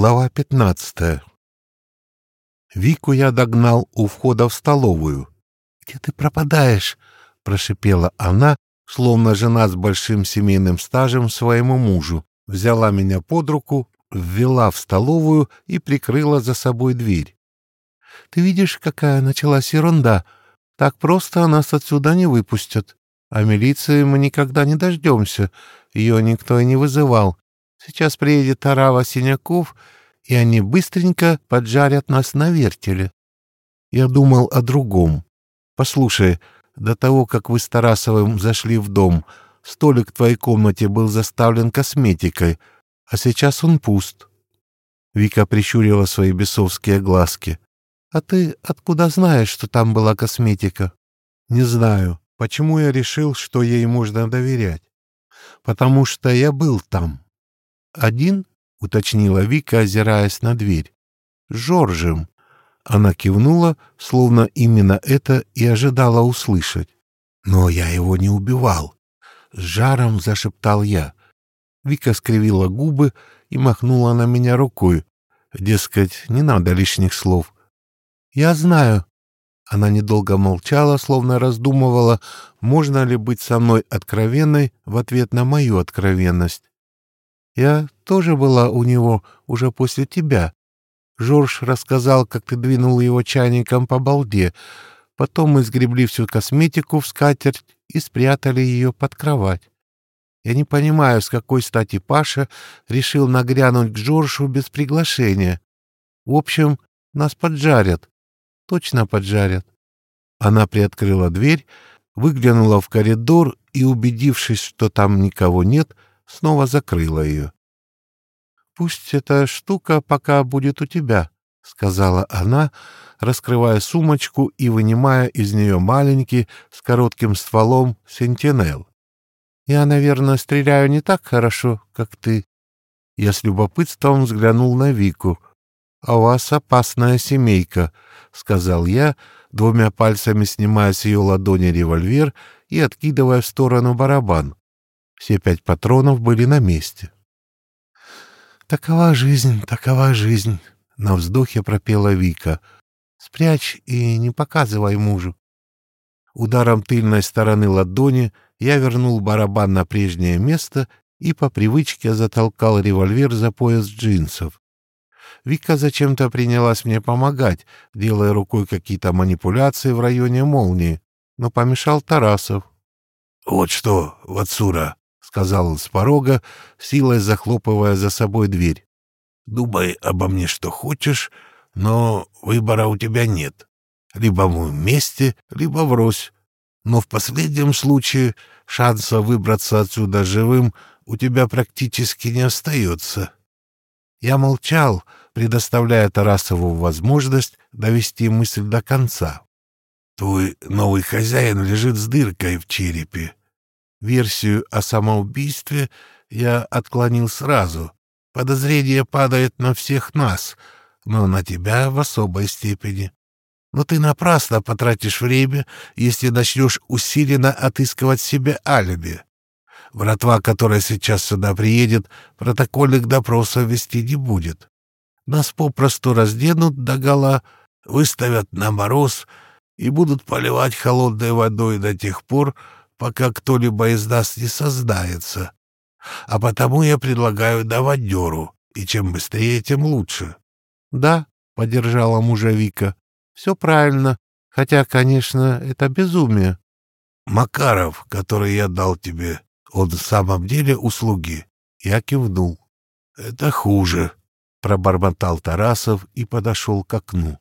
Глава пятнадцатая Вику я догнал у входа в столовую. «Где ты пропадаешь?» — прошипела она, словно жена с большим семейным стажем своему мужу. Взяла меня под руку, ввела в столовую и прикрыла за собой дверь. «Ты видишь, какая началась ерунда? Так просто нас отсюда не выпустят. А милиции мы никогда не дождемся. Ее никто и не вызывал. Сейчас приедет Тарава Синяков, и они быстренько поджарят нас на вертеле. Я думал о другом. Послушай, до того, как вы с Тарасовым зашли в дом, столик в твоей комнате был заставлен косметикой, а сейчас он пуст. Вика прищурила свои бесовские глазки. «А ты откуда знаешь, что там была косметика?» «Не знаю. Почему я решил, что ей можно доверять?» «Потому что я был там. «Один?» — уточнила Вика, озираясь на дверь. «С Жоржем». Она кивнула, словно именно это и ожидала услышать. «Но я его не убивал!» — с жаром зашептал я. Вика скривила губы и махнула на меня рукой. Дескать, не надо лишних слов. «Я знаю». Она недолго молчала, словно раздумывала, можно ли быть со мной откровенной в ответ на мою откровенность. Я тоже была у него уже после тебя. Жорж рассказал, как ты двинул его чайником по балде. Потом мы сгребли всю косметику в скатерть и спрятали ее под кровать. Я не понимаю, с какой стати Паша решил нагрянуть к Жоржу без приглашения. В общем, нас поджарят. Точно поджарят. Она приоткрыла дверь, выглянула в коридор и, убедившись, что там никого нет, — снова закрыла ее. «Пусть эта штука пока будет у тебя», — сказала она, раскрывая сумочку и вынимая из нее маленький с коротким стволом сентинел. «Я, наверное, стреляю не так хорошо, как ты». Я с любопытством взглянул на Вику. «А у вас опасная семейка», — сказал я, двумя пальцами снимая с ее ладони револьвер и откидывая в сторону барабан. Все пять патронов были на месте. «Такова жизнь, такова жизнь», — на вздохе пропела Вика. «Спрячь и не показывай мужу». Ударом тыльной стороны ладони я вернул барабан на прежнее место и по привычке затолкал револьвер за пояс джинсов. Вика зачем-то принялась мне помогать, делая рукой какие-то манипуляции в районе молнии, но помешал Тарасов. — Вот что, Вацура, сказал он с порога, силой захлопывая за собой дверь. «Думай обо мне что хочешь, но выбора у тебя нет. Либо мы вместе, либо врозь. Но в последнем случае шанса выбраться отсюда живым у тебя практически не остается». Я молчал, предоставляя Тарасову возможность довести мысль до конца. «Твой новый хозяин лежит с дыркой в черепе. Версию о самоубийстве я отклонил сразу. Подозрение падает на всех нас, но на тебя в особой степени. Но ты напрасно потратишь время, если начнешь усиленно отыскивать себе алиби. Братва, которая сейчас сюда приедет, протокольных допросов вести не будет. Нас попросту разденут догола, выставят на мороз и будут поливать холодной водой до тех пор, пока кто-либо из нас не создается. А потому я предлагаю давать дёру, и чем быстрее, тем лучше. — Да, — поддержала мужа Вика, — все правильно, хотя, конечно, это безумие. — Макаров, который я дал тебе, он в самом деле услуги. Я кивнул. — Это хуже, — пробормотал Тарасов и подошел к окну.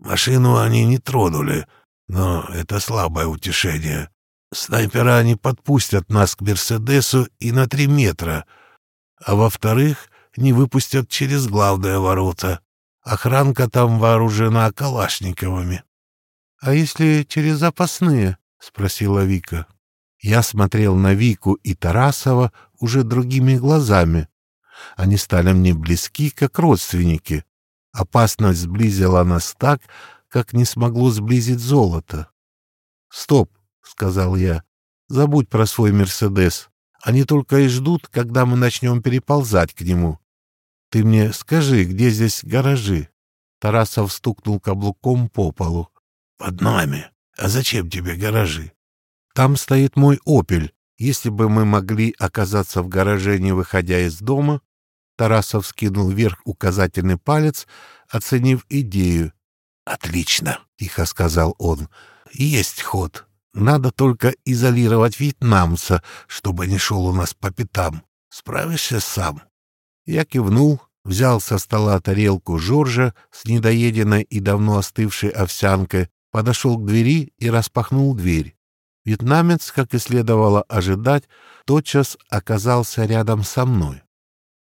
Машину они не тронули, но это слабое утешение. Снайпера не подпустят нас к Мерседесу и на три метра, а во-вторых, не выпустят через главные ворота. Охранка там вооружена калашниковыми. — А если через запасные? — спросила Вика. Я смотрел на Вику и Тарасова уже другими глазами. Они стали мне близки, как родственники. Опасность сблизила нас так, как не смогло сблизить золото. — Стоп! — сказал я. — Забудь про свой «Мерседес». Они только и ждут, когда мы начнем переползать к нему. Ты мне скажи, где здесь гаражи? Тарасов стукнул каблуком по полу. Под нами. А зачем тебе гаражи? Там стоит мой «Опель». Если бы мы могли оказаться в гараже, не выходя из дома... Тарасов скинул вверх указательный палец, оценив идею. «Отлично», — тихо сказал он. «Есть ход. Надо только изолировать вьетнамца, чтобы не шел у нас по пятам. Справишься сам?» Я кивнул, взял со стола тарелку Жоржа с недоеденной и давно остывшей овсянкой, подошел к двери и распахнул дверь. Вьетнамец, как и следовало ожидать, тотчас оказался рядом со мной.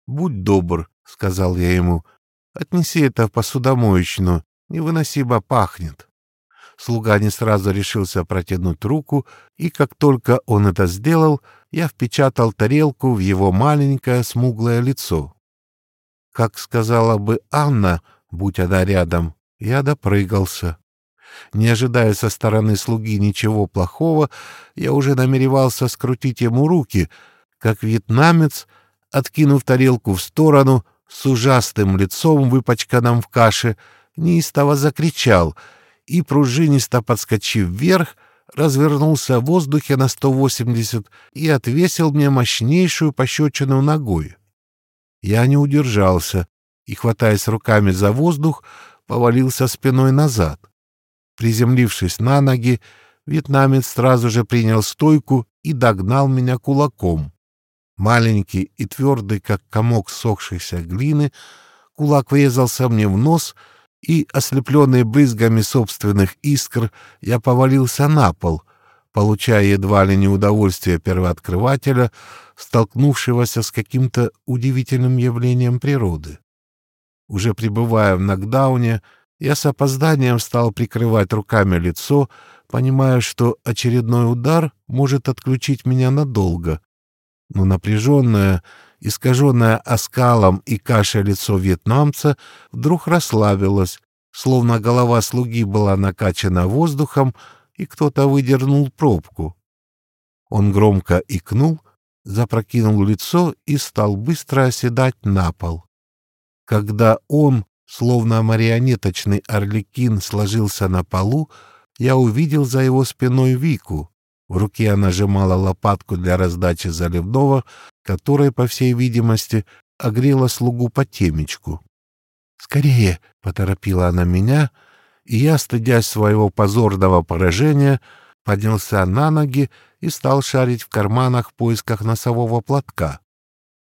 «Будь добр», — сказал я ему, — «отнеси это в посудомоечную, невыносимо пахнет». Слуга не сразу решился протянуть руку, и как только он это сделал, я впечатал тарелку в его маленькое смуглое лицо. Как сказала бы Анна, будь она рядом, я допрыгался. Не ожидая со стороны слуги ничего плохого, я уже намеревался скрутить ему руки, как вьетнамец, откинув тарелку в сторону, с ужасным лицом, выпачканным в каше, неистово закричал и, пружинисто подскочив вверх, развернулся в воздухе на 180 и отвесил мне мощнейшую пощечину ногой. Я не удержался и, хватаясь руками за воздух, повалился спиной назад. Приземлившись на ноги, вьетнамец сразу же принял стойку и догнал меня кулаком. Маленький и твердый, как комок сохшейся глины, кулак врезался мне в нос, и, ослепленный брызгами собственных искр, я повалился на пол, получая едва ли не удовольствие первооткрывателя, столкнувшегося с каким-то удивительным явлением природы. Уже пребывая в нокдауне, я с опозданием стал прикрывать руками лицо, понимая, что очередной удар может отключить меня надолго. Но напряженное, искаженное оскалом и кашей лицо вьетнамца вдруг расслабилось, словно голова слуги была накачана воздухом, и кто-то выдернул пробку. Он громко икнул, запрокинул лицо и стал быстро оседать на пол. Когда он, Словно марионеточный орликин сложился на полу, я увидел за его спиной Вику. В руке она сжимала лопатку для раздачи заливного, которая, по всей видимости, огрела слугу по темечку. «Скорее!» — поторопила она меня, и я, стыдясь своего позорного поражения, поднялся на ноги и стал шарить в карманах в поисках носового платка.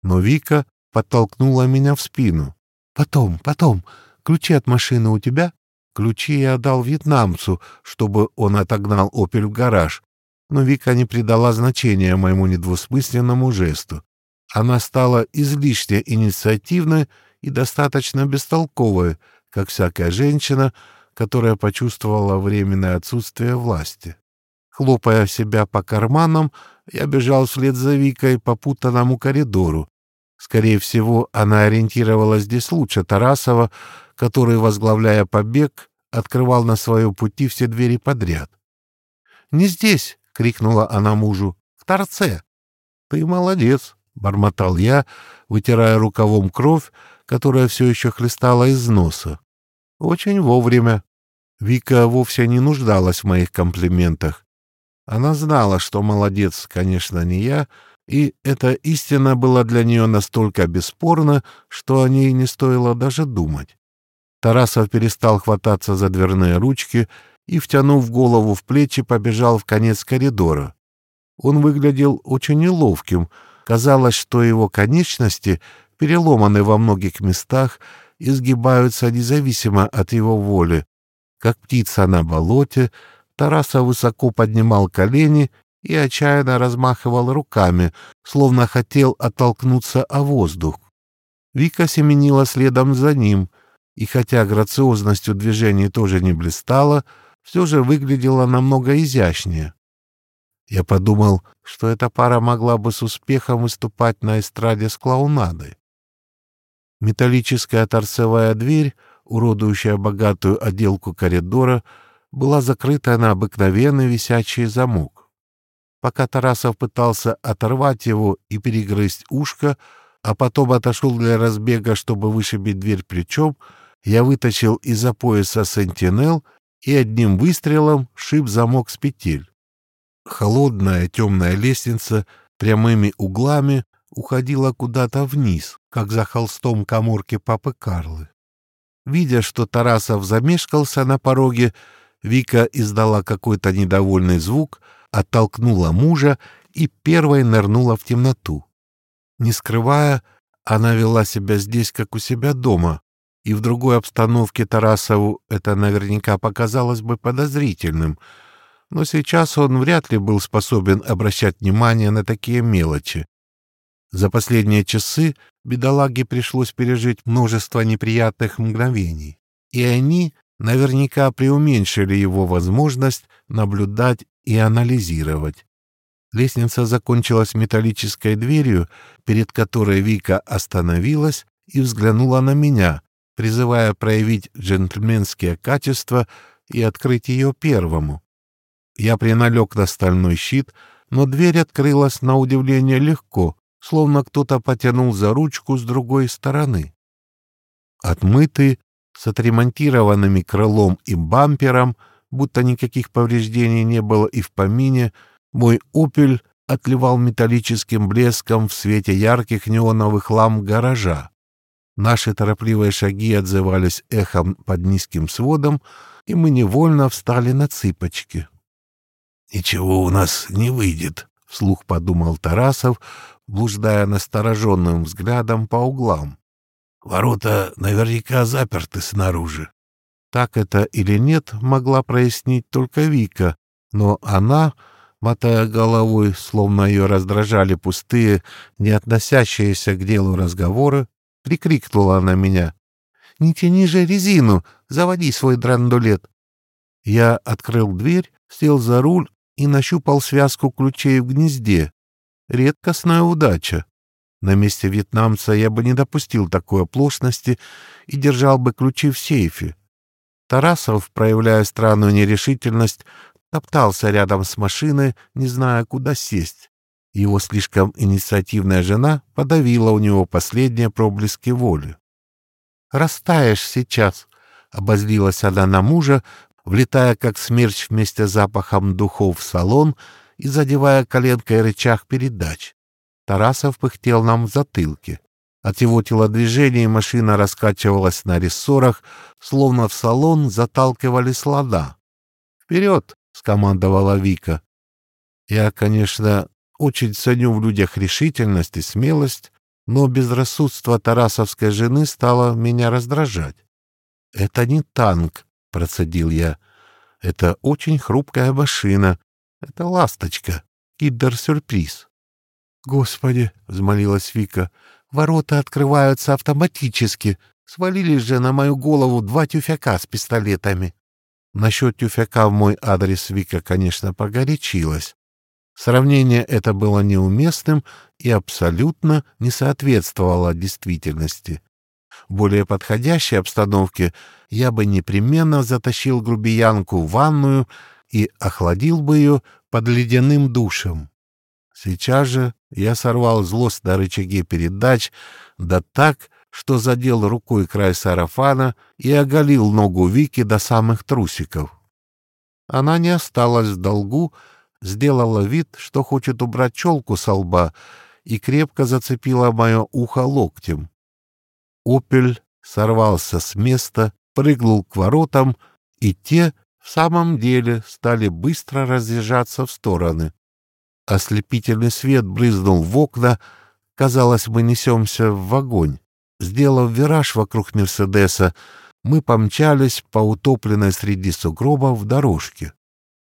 Но Вика подтолкнула меня в спину. Потом, потом. Ключи от машины у тебя? Ключи я отдал вьетнамцу, чтобы он отогнал «Опель» в гараж. Но Вика не придала значения моему недвусмысленному жесту. Она стала излишне инициативной и достаточно бестолковой, как всякая женщина, которая почувствовала временное отсутствие власти. Хлопая себя по карманам, я бежал вслед за Викой по путанному коридору, Скорее всего, она ориентировалась здесь лучше Тарасова, который, возглавляя побег, открывал на своем пути все двери подряд. «Не здесь!» — крикнула она мужу. «В торце!» «Ты молодец!» — бормотал я, вытирая рукавом кровь, которая все еще хлестала из носа. «Очень вовремя!» Вика вовсе не нуждалась в моих комплиментах. Она знала, что молодец, конечно, не я, — и эта истина была для нее настолько бесспорна, что о ней не стоило даже думать. Тарасов перестал хвататься за дверные ручки и, втянув голову в плечи, побежал в конец коридора. Он выглядел очень неловким, казалось, что его конечности переломаны во многих местах и сгибаются независимо от его воли. Как птица на болоте, Тарасов высоко поднимал колени и отчаянно размахивал руками, словно хотел оттолкнуться о воздух. Вика семенила следом за ним, и хотя грациозностью движений тоже не блистала, все же выглядела намного изящнее. Я подумал, что эта пара могла бы с успехом выступать на эстраде с клоунадой. Металлическая торцевая дверь, уродующая богатую отделку коридора, была закрыта на обыкновенный висячий замок. Пока Тарасов пытался оторвать его и перегрызть ушко, а потом отошел для разбега, чтобы вышибить дверь плечом, я вытащил из-за пояса сентинел и одним выстрелом шиб замок с петель. Холодная темная лестница прямыми углами уходила куда-то вниз, как за холстом коморки папы Карлы. Видя, что Тарасов замешкался на пороге, Вика издала какой-то недовольный звук, оттолкнула мужа и первой нырнула в темноту. Не скрывая, она вела себя здесь, как у себя дома, и в другой обстановке Тарасову это наверняка показалось бы подозрительным, но сейчас он вряд ли был способен обращать внимание на такие мелочи. За последние часы бедолаге пришлось пережить множество неприятных мгновений, и они наверняка преуменьшили его возможность наблюдать и анализировать. Лестница закончилась металлической дверью, перед которой Вика остановилась и взглянула на меня, призывая проявить джентльменские качества и открыть ее первому. Я приналег на стальной щит, но дверь открылась на удивление легко, словно кто-то потянул за ручку с другой стороны. Отмытый, с отремонтированными крылом и бампером, будто никаких повреждений не было и в помине, мой «Опель» отливал металлическим блеском в свете ярких неоновых ламп гаража. Наши торопливые шаги отзывались эхом под низким сводом, и мы невольно встали на цыпочки. «Ничего у нас не выйдет», — вслух подумал Тарасов, блуждая настороженным взглядом по углам. «Ворота наверняка заперты снаружи». Так это или нет, могла прояснить только Вика, но она мотая головой, словно ее раздражали пустые, не относящиеся к делу разговоры, прикрикнула на меня. «Не тяни же резину! Заводи свой драндулет!» Я открыл дверь, сел за руль и нащупал связку ключей в гнезде. Редкостная удача. На месте вьетнамца я бы не допустил такой оплошности и держал бы ключи в сейфе. Тарасов, проявляя странную нерешительность, топтался рядом с машиной, не зная, куда сесть. Его слишком инициативная жена подавила у него последние проблески воли. «Растаешь сейчас», — обозлилась она на мужа, влетая как смерч вместе с запахом духов в салон и задевая коленкой рычаг передач. Тарасов пыхтел нам в затылке. От его телодвижений машина раскачивалась на рессорах, словно в салон заталкивали слона. «Вперед!» — скомандовала Вика. Я, конечно, очень ценю в людях решительность и смелость, но безрассудство тарасовской жены стало меня раздражать. «Это не танк», — процедил я. «Это очень хрупкая машина. Это ласточка. Киддер-сюрприз». «Господи!» — взмолилась Вика. «Ворота открываются автоматически. Свалились же на мою голову два тюфяка с пистолетами». Насчет тюфяка в мой адрес Вика, конечно, погорячилась. Сравнение это было неуместным и абсолютно не соответствовало действительности. В более подходящей обстановке я бы непременно затащил грубиянку в ванную и охладил бы ее под ледяным душем. Сейчас же я сорвал злость на рычаге передач, да так, что задел рукой край сарафана и оголил ногу Вики до самых трусиков. Она не осталась в долгу, сделала вид, что хочет убрать челку со лба, и крепко зацепила мое ухо локтем. Опель сорвался с места, прыгнул к воротам, и те в самом деле стали быстро разъезжаться в стороны. Ослепительный свет брызнул в окна, казалось, мы несемся в огонь. Сделав вираж вокруг Мерседеса, мы помчались по утопленной среди сугробов дорожке.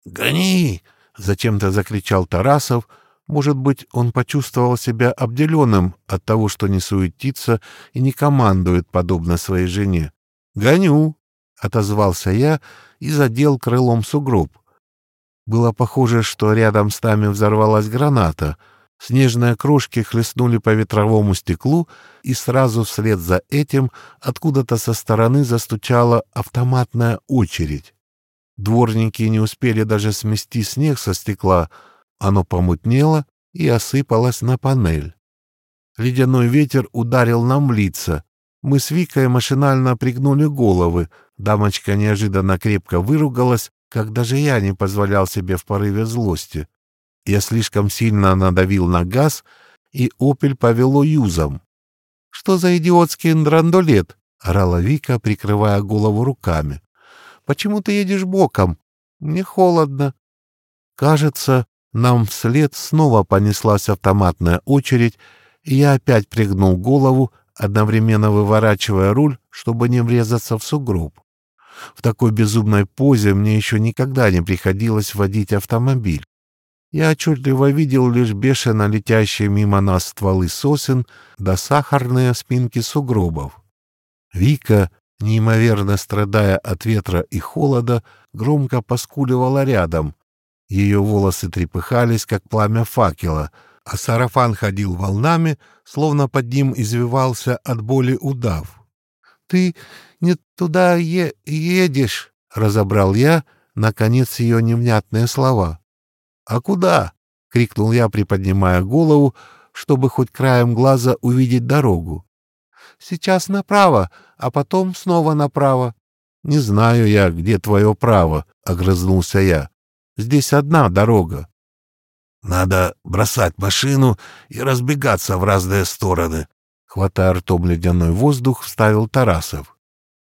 «Гони!» — зачем-то закричал Тарасов. Может быть, он почувствовал себя обделенным от того, что не суетится и не командует, подобно своей жене. «Гоню!» — отозвался я и задел крылом сугроб. Было похоже, что рядом с нами взорвалась граната — Снежные крошки хлестнули по ветровому стеклу, и сразу вслед за этим откуда-то со стороны застучала автоматная очередь. Дворники не успели даже смести снег со стекла, оно помутнело и осыпалось на панель. Ледяной ветер ударил нам в лица. Мы с Викой машинально пригнули головы. Дамочка неожиданно крепко выругалась, как даже я не позволял себе в порыве злости. Я слишком сильно надавил на газ, и «Опель» повело юзом. «Что за идиотский драндулет?» — орала Вика, прикрывая голову руками. «Почему ты едешь боком? Мне холодно». Кажется, нам вслед снова понеслась автоматная очередь, и я опять пригнул голову, одновременно выворачивая руль, чтобы не врезаться в сугроб. В такой безумной позе мне еще никогда не приходилось водить автомобиль. Я отчетливо видел лишь бешено летящие мимо нас стволы сосен да сахарные спинки сугробов. Вика, неимоверно страдая от ветра и холода, громко поскуливала рядом. Ее волосы трепыхались, как пламя факела — а сарафан ходил волнами, словно под ним извивался от боли удав. — Ты не туда е едешь, — разобрал я, наконец, ее невнятные слова. — А куда? — крикнул я, приподнимая голову, чтобы хоть краем глаза увидеть дорогу. — Сейчас направо, а потом снова направо. — Не знаю я, где твое право, — огрызнулся я. — Здесь одна дорога. Надо бросать машину и разбегаться в разные стороны. Хватая ртом ледяной воздух, вставил Тарасов.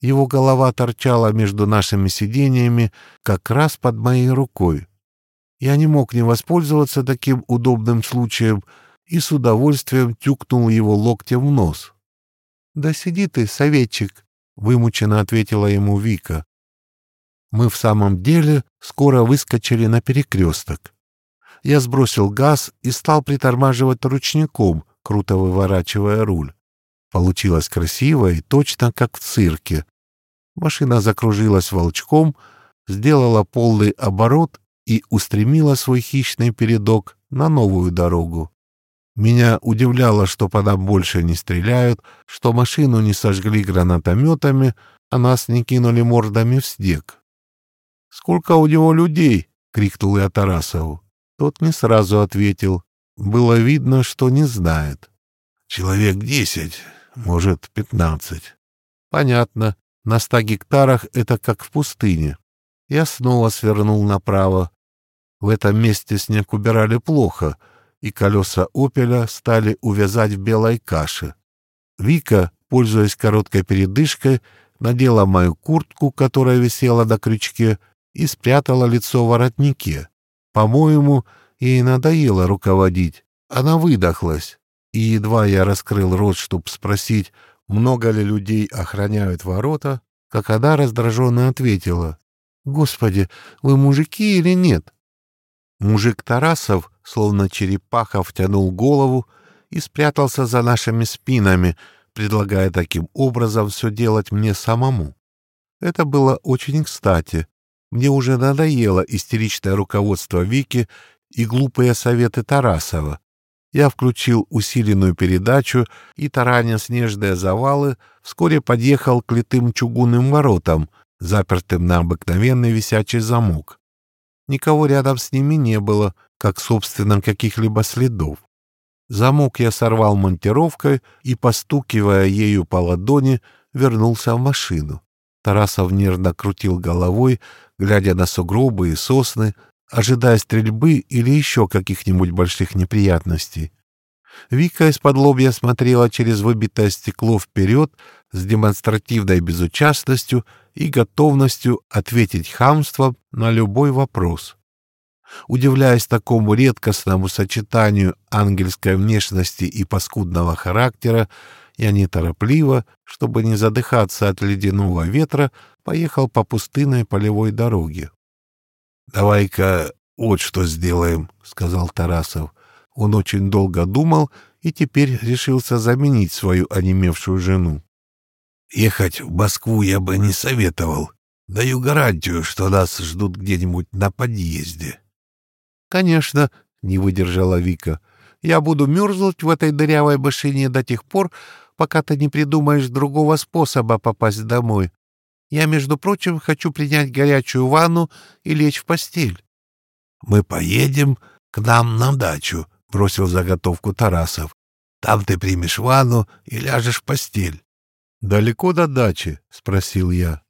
Его голова торчала между нашими сидениями как раз под моей рукой. Я не мог не воспользоваться таким удобным случаем и с удовольствием тюкнул его локтем в нос. — Да сиди ты, советчик, — вымученно ответила ему Вика. Мы в самом деле скоро выскочили на перекресток я сбросил газ и стал притормаживать ручником, круто выворачивая руль. Получилось красиво и точно, как в цирке. Машина закружилась волчком, сделала полный оборот и устремила свой хищный передок на новую дорогу. Меня удивляло, что по нам больше не стреляют, что машину не сожгли гранатометами, а нас не кинули мордами в снег. «Сколько у него людей?» — крикнул я Тарасову. Тот не сразу ответил. Было видно, что не знает. «Человек десять, может, пятнадцать». «Понятно. На ста гектарах это как в пустыне». Я снова свернул направо. В этом месте снег убирали плохо, и колеса «Опеля» стали увязать в белой каше. Вика, пользуясь короткой передышкой, надела мою куртку, которая висела на крючке, и спрятала лицо в воротнике. По-моему, ей надоело руководить. Она выдохлась. И едва я раскрыл рот, чтобы спросить, много ли людей охраняют ворота, как она раздраженно ответила. «Господи, вы мужики или нет?» Мужик Тарасов, словно черепаха, втянул голову и спрятался за нашими спинами, предлагая таким образом все делать мне самому. Это было очень кстати, мне уже надоело истеричное руководство Вики и глупые советы Тарасова. Я включил усиленную передачу и, тараня снежные завалы, вскоре подъехал к литым чугунным воротам, запертым на обыкновенный висячий замок. Никого рядом с ними не было, как, собственно, каких-либо следов. Замок я сорвал монтировкой и, постукивая ею по ладони, вернулся в машину. Тарасов нервно крутил головой, глядя на сугробы и сосны, ожидая стрельбы или еще каких-нибудь больших неприятностей. Вика из-под лобья смотрела через выбитое стекло вперед с демонстративной безучастностью и готовностью ответить хамством на любой вопрос. Удивляясь такому редкостному сочетанию ангельской внешности и паскудного характера, я неторопливо, чтобы не задыхаться от ледяного ветра, поехал по пустынной полевой дороге. — Давай-ка вот что сделаем, — сказал Тарасов. Он очень долго думал и теперь решился заменить свою онемевшую жену. — Ехать в Москву я бы не советовал. Даю гарантию, что нас ждут где-нибудь на подъезде. — Конечно, — не выдержала Вика. — Я буду мерзнуть в этой дырявой машине до тех пор, пока ты не придумаешь другого способа попасть домой. Я, между прочим, хочу принять горячую ванну и лечь в постель. — Мы поедем к нам на дачу, — бросил заготовку Тарасов. Там ты примешь ванну и ляжешь в постель. «Далеко до дачи?» — спросил я.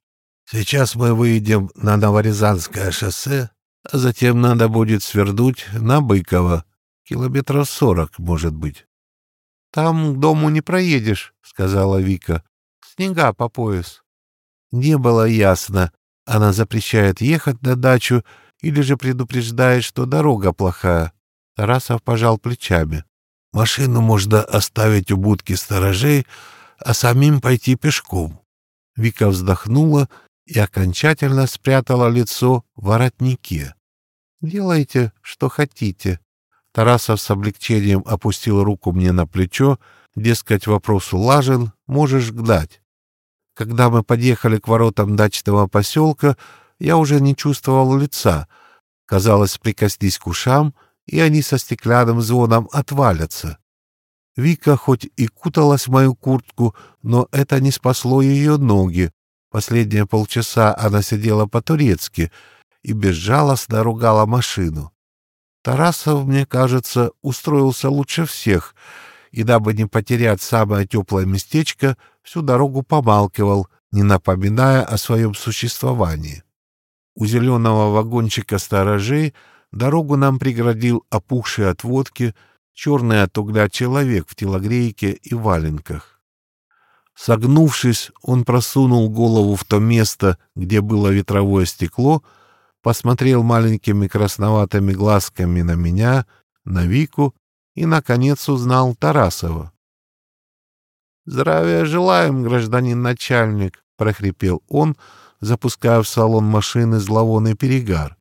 «Сейчас мы выйдем на Новорязанское шоссе, а затем надо будет свернуть на Быково. Километров сорок, может быть». «Там к дому не проедешь», — сказала Вика. «Снега по пояс». Не было ясно, она запрещает ехать на дачу или же предупреждает, что дорога плохая. Тарасов пожал плечами. «Машину можно оставить у будки сторожей, а самим пойти пешком». Вика вздохнула и окончательно спрятала лицо в воротнике. «Делайте, что хотите». Тарасов с облегчением опустил руку мне на плечо, дескать, вопрос улажен, можешь гнать. Когда мы подъехали к воротам дачного поселка, я уже не чувствовал лица. Казалось, прикоснись к ушам, и они со стеклянным звоном отвалятся. Вика хоть и куталась в мою куртку, но это не спасло ее ноги. Последние полчаса она сидела по-турецки и безжалостно ругала машину. Тарасов, мне кажется, устроился лучше всех, и, дабы не потерять самое теплое местечко, всю дорогу помалкивал, не напоминая о своем существовании. У зеленого вагончика сторожей дорогу нам преградил опухший от водки черный от угля человек в телогрейке и валенках. Согнувшись, он просунул голову в то место, где было ветровое стекло, посмотрел маленькими красноватыми глазками на меня, на Вику и, наконец, узнал Тарасова. «Здравия желаем, гражданин начальник», — прохрипел он, запуская в салон машины зловонный перегар.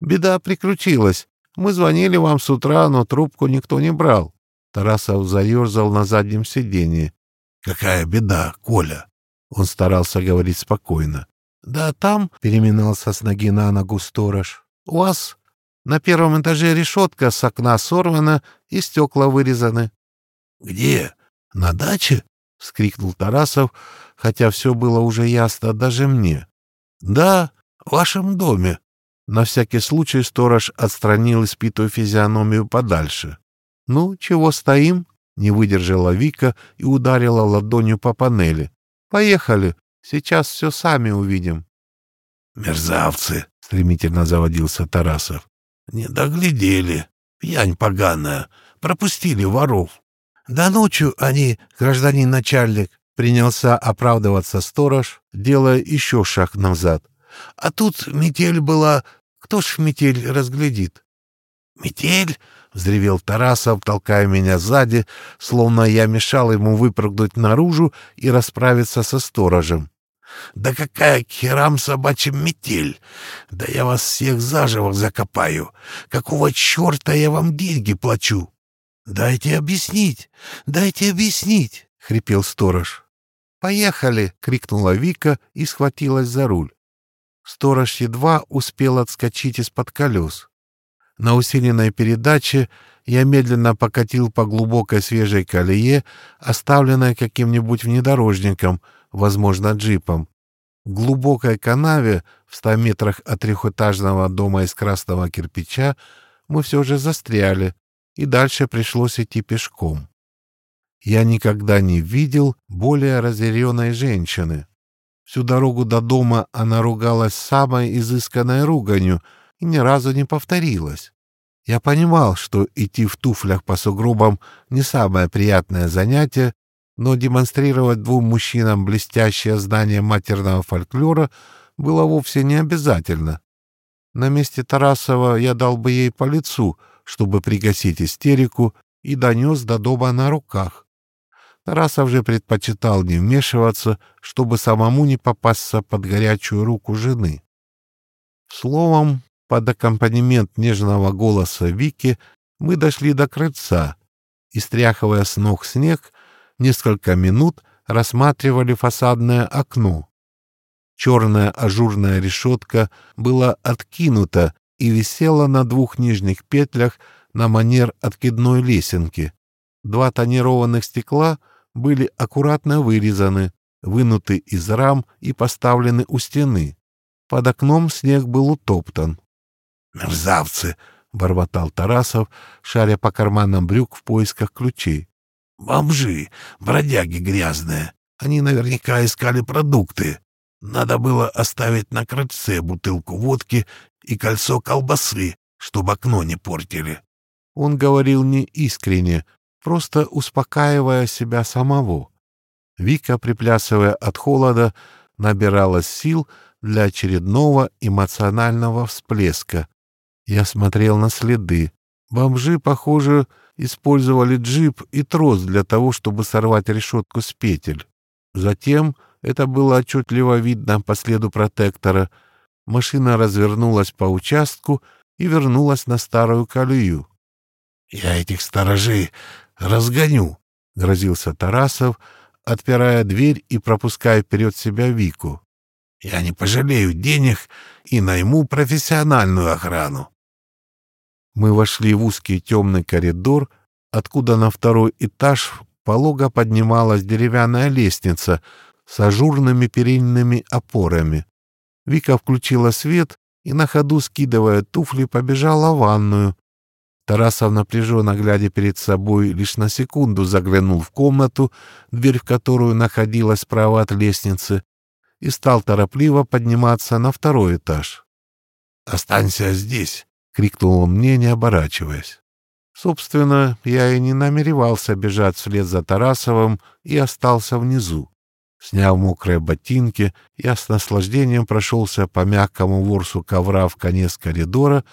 «Беда приключилась. Мы звонили вам с утра, но трубку никто не брал. Тарасов заерзал на заднем сиденье. «Какая беда, Коля!» Он старался говорить спокойно. «Да там...» — переминался с ноги на ногу сторож. «У вас на первом этаже решетка с окна сорвана и стекла вырезаны». «Где? На даче?» — вскрикнул Тарасов, хотя все было уже ясно даже мне. «Да, в вашем доме», на всякий случай сторож отстранил испитую физиономию подальше. «Ну, чего стоим?» — не выдержала Вика и ударила ладонью по панели. «Поехали. Сейчас все сами увидим». «Мерзавцы!» — стремительно заводился Тарасов. «Не доглядели. Пьянь поганая. Пропустили воров. Да ночью они, гражданин начальник, принялся оправдываться сторож, делая еще шаг назад. А тут метель была, кто ж метель разглядит? «Метель!» — взревел Тарасов, толкая меня сзади, словно я мешал ему выпрыгнуть наружу и расправиться со сторожем. «Да какая к херам собачья метель! Да я вас всех заживо закопаю! Какого черта я вам деньги плачу? Дайте объяснить! Дайте объяснить!» — хрипел сторож. «Поехали!» — крикнула Вика и схватилась за руль. Сторож едва успел отскочить из-под колес. На усиленной передаче я медленно покатил по глубокой свежей колее, оставленной каким-нибудь внедорожником, возможно, джипом. В глубокой канаве, в ста метрах от трехэтажного дома из красного кирпича, мы все же застряли, и дальше пришлось идти пешком. Я никогда не видел более разъяренной женщины. Всю дорогу до дома она ругалась самой изысканной руганью и ни разу не повторилась. Я понимал, что идти в туфлях по сугробам не самое приятное занятие, но демонстрировать двум мужчинам блестящее знание матерного фольклора было вовсе не обязательно. На месте Тарасова я дал бы ей по лицу, чтобы пригасить истерику, и донес до дома на руках. Тарасов же предпочитал не вмешиваться, чтобы самому не попасться под горячую руку жены. Словом, под аккомпанемент нежного голоса Вики мы дошли до крыльца и, стряхивая с ног снег, несколько минут рассматривали фасадное окно. Черная ажурная решетка была откинута и висела на двух нижних петлях на манер откидной лесенки. Два тонированных стекла — были аккуратно вырезаны, вынуты из рам и поставлены у стены. Под окном снег был утоптан. «Мерзавцы!» — бормотал Тарасов, шаря по карманам брюк в поисках ключей. Бомжи, бродяги грязные. Они наверняка искали продукты. Надо было оставить на крыльце бутылку водки и кольцо колбасы, чтобы окно не портили. Он говорил не искренне, просто успокаивая себя самого. Вика, приплясывая от холода, набиралась сил для очередного эмоционального всплеска. Я смотрел на следы. Бомжи, похоже, использовали джип и трос для того, чтобы сорвать решетку с петель. Затем, это было отчетливо видно по следу протектора, машина развернулась по участку и вернулась на старую колею. — Я этих сторожей разгоню, — грозился Тарасов, отпирая дверь и пропуская вперед себя Вику. — Я не пожалею денег и найму профессиональную охрану. Мы вошли в узкий темный коридор, откуда на второй этаж полого поднималась деревянная лестница с ажурными перильными опорами. Вика включила свет и на ходу, скидывая туфли, побежала в ванную. Тарасов, напряженно глядя перед собой, лишь на секунду заглянул в комнату, дверь в которую находилась справа от лестницы, и стал торопливо подниматься на второй этаж. «Останься здесь!» — крикнул он мне, не оборачиваясь. Собственно, я и не намеревался бежать вслед за Тарасовым и остался внизу. Сняв мокрые ботинки, я с наслаждением прошелся по мягкому ворсу ковра в конец коридора,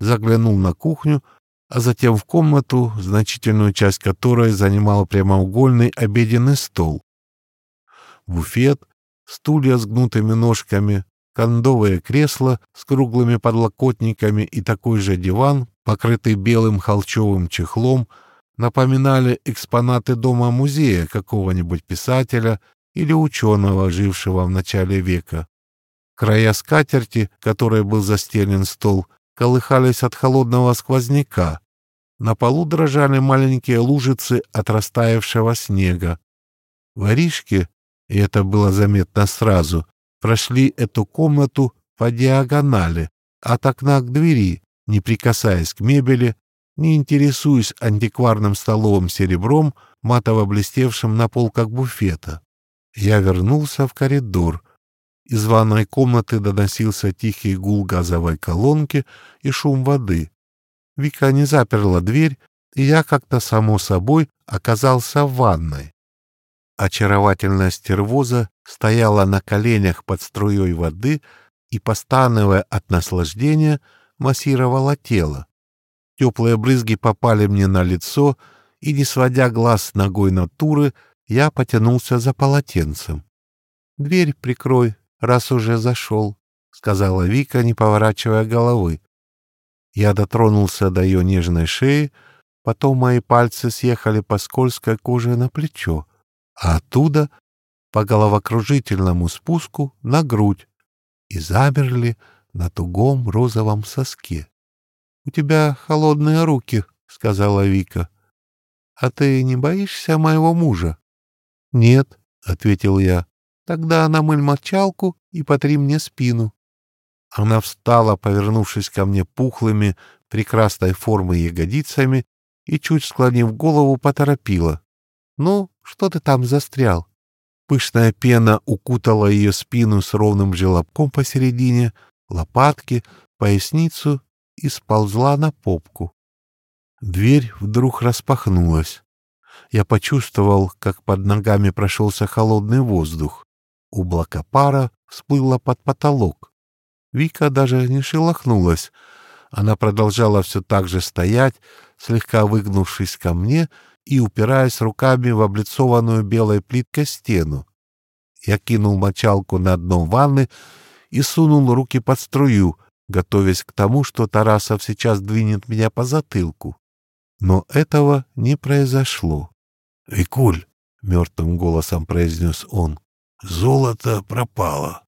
заглянул на кухню, а затем в комнату, значительную часть которой занимал прямоугольный обеденный стол. Буфет, стулья с гнутыми ножками, кондовое кресло с круглыми подлокотниками и такой же диван покрытый белым холчевым чехлом, напоминали экспонаты дома-музея какого-нибудь писателя или ученого, жившего в начале века. Края скатерти, которой был застелен стол, колыхались от холодного сквозняка. На полу дрожали маленькие лужицы от растаявшего снега. Воришки, и это было заметно сразу, прошли эту комнату по диагонали, от окна к двери, не прикасаясь к мебели, не интересуясь антикварным столовым серебром, матово блестевшим на полках буфета. Я вернулся в коридор. Из ванной комнаты доносился тихий гул газовой колонки и шум воды. Вика не заперла дверь, и я как-то само собой оказался в ванной. Очаровательная стервоза стояла на коленях под струей воды и, постановая от наслаждения, массировала тело. Теплые брызги попали мне на лицо, и, не сводя глаз с ногой натуры, я потянулся за полотенцем. — Дверь прикрой, раз уже зашел, — сказала Вика, не поворачивая головы. Я дотронулся до ее нежной шеи, потом мои пальцы съехали по скользкой коже на плечо, а оттуда по головокружительному спуску на грудь и замерли, на тугом розовом соске. — У тебя холодные руки, — сказала Вика. — А ты не боишься моего мужа? — Нет, — ответил я. — Тогда намыль мочалку и потри мне спину. Она встала, повернувшись ко мне пухлыми, прекрасной формы ягодицами, и, чуть склонив голову, поторопила. — Ну, что ты там застрял? Пышная пена укутала ее спину с ровным желобком посередине, лопатки, поясницу и сползла на попку. Дверь вдруг распахнулась. Я почувствовал, как под ногами прошелся холодный воздух. Облако пара всплыло под потолок. Вика даже не шелохнулась. Она продолжала все так же стоять, слегка выгнувшись ко мне и упираясь руками в облицованную белой плиткой стену. Я кинул мочалку на дно ванны и сунул руки под струю, готовясь к тому, что Тарасов сейчас двинет меня по затылку. Но этого не произошло. — Викуль, — мертвым голосом произнес он, — золото пропало.